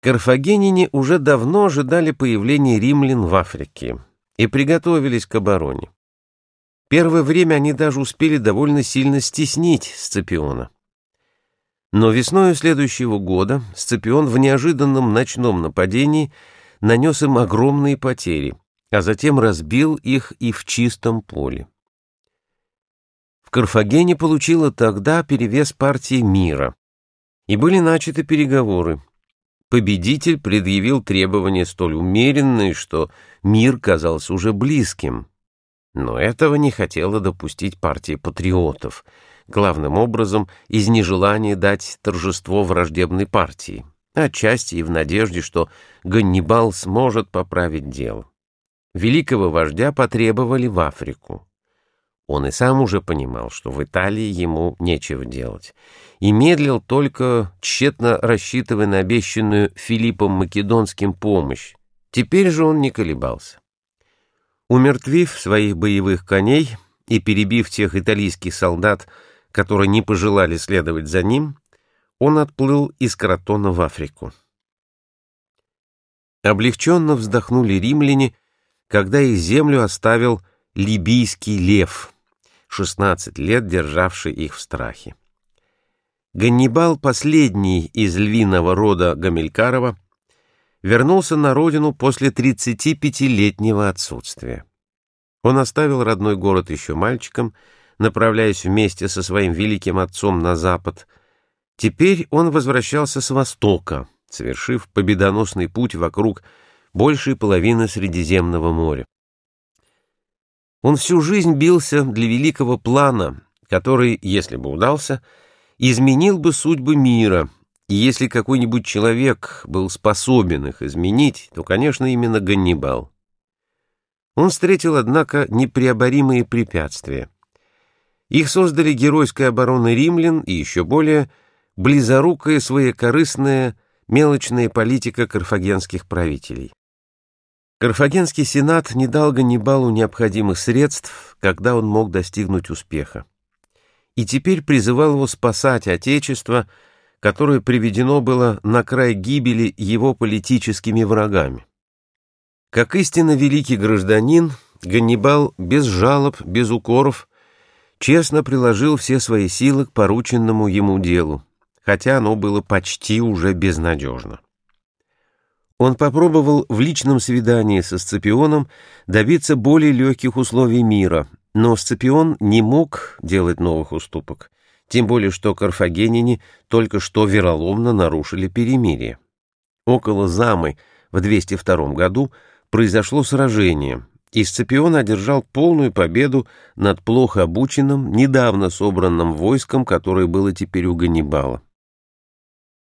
Карфагенине уже давно ожидали появления римлян в Африке и приготовились к обороне. Первое время они даже успели довольно сильно стеснить Сципиона. Но весной следующего года Сципион в неожиданном ночном нападении нанес им огромные потери, а затем разбил их и в чистом поле. В Карфагене получила тогда перевес партии мира, и были начаты переговоры. Победитель предъявил требования столь умеренные, что мир казался уже близким. Но этого не хотела допустить партия патриотов, главным образом из нежелания дать торжество враждебной партии, отчасти и в надежде, что Ганнибал сможет поправить дело. Великого вождя потребовали в Африку. Он и сам уже понимал, что в Италии ему нечего делать, и медлил только, тщетно рассчитывая на обещанную Филиппом Македонским помощь. Теперь же он не колебался. Умертвив своих боевых коней и перебив тех итальянских солдат, которые не пожелали следовать за ним, он отплыл из Кротона в Африку. Облегченно вздохнули римляне, когда их землю оставил либийский лев — 16 лет державший их в страхе. Ганнибал, последний из львиного рода Гамилькарова, вернулся на родину после 35-летнего отсутствия. Он оставил родной город еще мальчиком, направляясь вместе со своим великим отцом на запад. Теперь он возвращался с востока, совершив победоносный путь вокруг большей половины Средиземного моря. Он всю жизнь бился для великого плана, который, если бы удался, изменил бы судьбы мира, и если какой-нибудь человек был способен их изменить, то, конечно, именно Ганнибал. Он встретил, однако, непреоборимые препятствия. Их создали геройская оборона римлян и еще более близорукая своекорыстная мелочная политика карфагенских правителей. Карфагенский сенат не дал Ганнибалу необходимых средств, когда он мог достигнуть успеха. И теперь призывал его спасать Отечество, которое приведено было на край гибели его политическими врагами. Как истинно великий гражданин, Ганнибал без жалоб, без укоров, честно приложил все свои силы к порученному ему делу, хотя оно было почти уже безнадежно. Он попробовал в личном свидании со Сципионом добиться более легких условий мира, но Сципион не мог делать новых уступок, тем более что карфагенине только что вероломно нарушили перемирие. Около Замы в 202 году произошло сражение, и Сципион одержал полную победу над плохо обученным, недавно собранным войском, которое было теперь у Ганнибала.